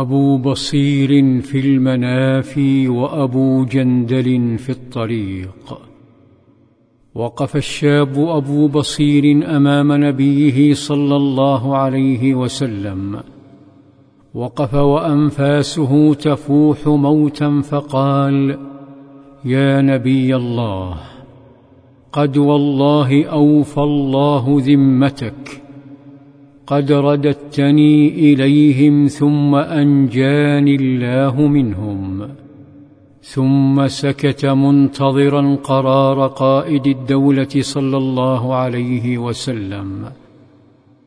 أبو بصير في المنافي وأبو جندل في الطريق. وقف الشاب أبو بصير أمام نبيه صلى الله عليه وسلم. وقف وأنفاسه تفوح موتا فقال يا نبي الله قد والله أوفى الله ذمتك قد رددتني إليهم ثم أنجاني الله منهم ثم سكت منتظرا قرار قائد الدولة صلى الله عليه وسلم.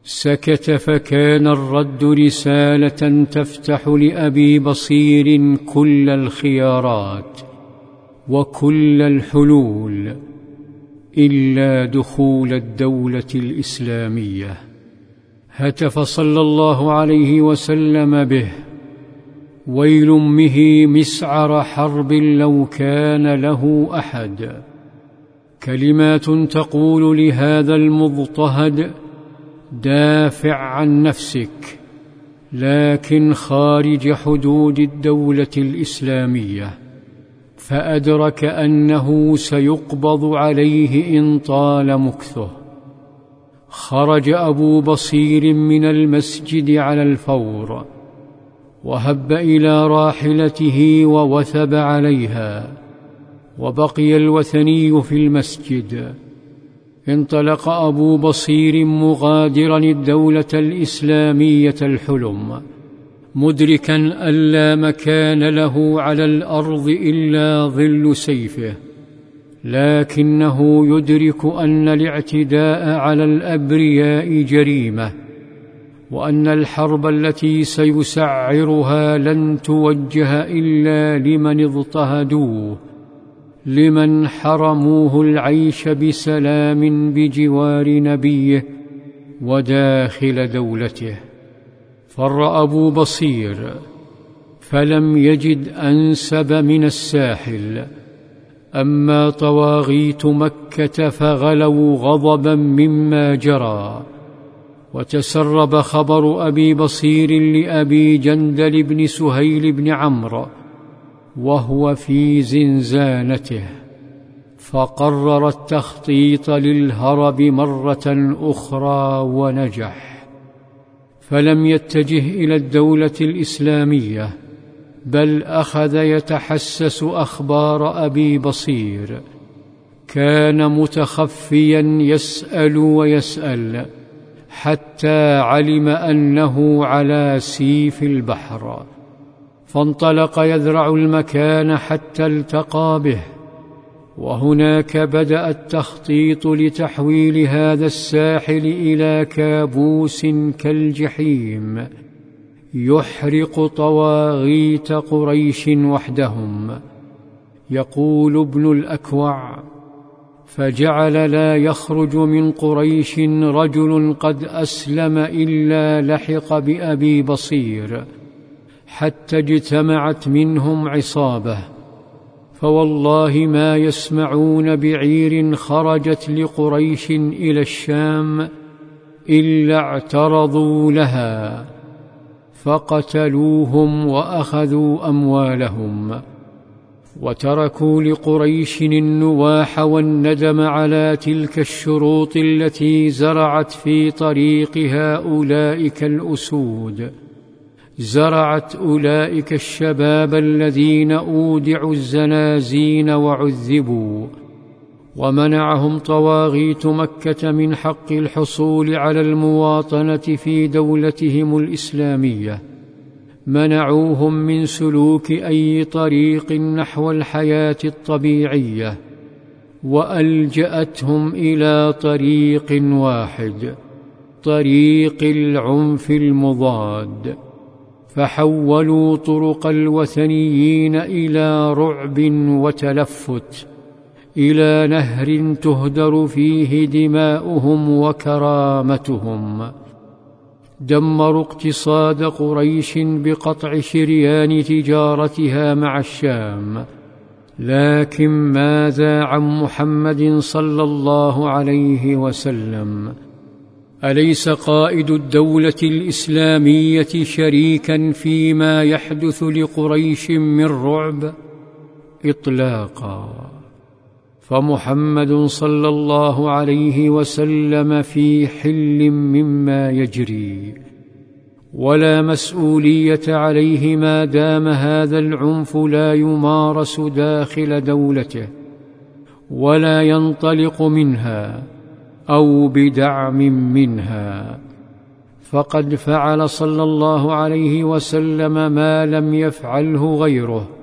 سكت فكان الرد رسالة تفتح لأبي بصير كل الخيارات وكل الحلول إلا دخول الدولة الإسلامية. هتف صلى الله عليه وسلم به. ويل أمه مسعر حرب لو كان له أحد. كلمات تقول لهذا المضطهد دافع عن نفسك لكن خارج حدود الدولة الإسلامية. فأدرك أنه سيقبض عليه إن طال مكثه. خرج أبو بصير من المسجد على الفور وهب إلى راحلته ووثب عليها وبقي الوثني في المسجد. انطلق أبو بصير مغادرا الدولة الإسلامية الحلم مدركا أن لا مكان له على الأرض إلا ظل سيفه. لكنه يدرك أن الاعتداء على الأبرياء جريمة وأن الحرب التي سيسعرها لن توجه إلا لمن اضطهدوه لمن حرموه العيش بسلام بجوار نبيه وداخل دولته. فر أبو بصير فلم يجد أنسب من الساحل. أما طواغيت مكة فغلوا غضبا مما جرى. وتسرب خبر أبي بصير لأبي جندل بن سهيل بن عمرو وهو في زنزانته. فقرر التخطيط للهرب مرة أخرى ونجح. فلم يتجه إلى الدولة الإسلامية بل أخذ يتحسس أخبار أبي بصير. كان متخفيا يسأل ويسأل حتى علم أنه على سيف البحر. فانطلق يذرع المكان حتى التقى به. وهناك بدأ التخطيط لتحويل هذا الساحل إلى كابوس كالجحيم. يحرق طواغيت قريش وحدهم. يقول ابن الأكوع فجعل لا يخرج من قريش رجل قد أسلم إلا لحق بأبي بصير حتى اجتمعت منهم عصابة. فوالله ما يسمعون بعير خرجت لقريش إلى الشام إلا اعترضوا لها. فقتلوهم وأخذوا أموالهم وتركوا لقريش النواح والندم على تلك الشروط التي زرعت في طريق هؤلاء الأسود. زرعت أولئك الشباب الذين أودعوا الزنازين وعذبوا. ومنعهم طواغيت مكة من حق الحصول على المواطنة في دولتهم الإسلامية. منعوهم من سلوك أي طريق نحو الحياة الطبيعية. وألجأتهم إلى طريق واحد طريق العنف المضاد. فحولوا طرق الوثنيين إلى رعب وتلفت. إلى نهر تهدر فيه دماؤهم وكرامتهم. دمروا اقتصاد قريش بقطع شريان تجارتها مع الشام. لكن ماذا عن محمد صلى الله عليه وسلم؟ أليس قائد الدولة الإسلامية شريكا فيما يحدث لقريش من رعب؟ اطلاقا. فمحمد صلى الله عليه وسلم في حل مما يجري. ولا مسؤولية عليه ما دام هذا العنف لا يمارس داخل دولته ولا ينطلق منها أو بدعم منها. فقد فعل صلى الله عليه وسلم ما لم يفعله غيره.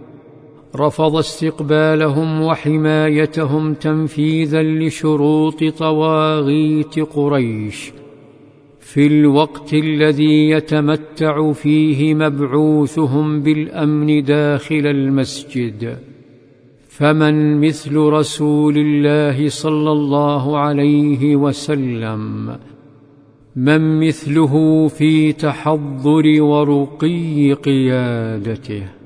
رفض استقبالهم وحمايتهم تنفيذا لشروط طواغيت قريش في الوقت الذي يتمتع فيه مبعوثهم بالأمن داخل المسجد. فمن مثل رسول الله صلى الله عليه وسلم من مثله في تحضر ورقي قيادته.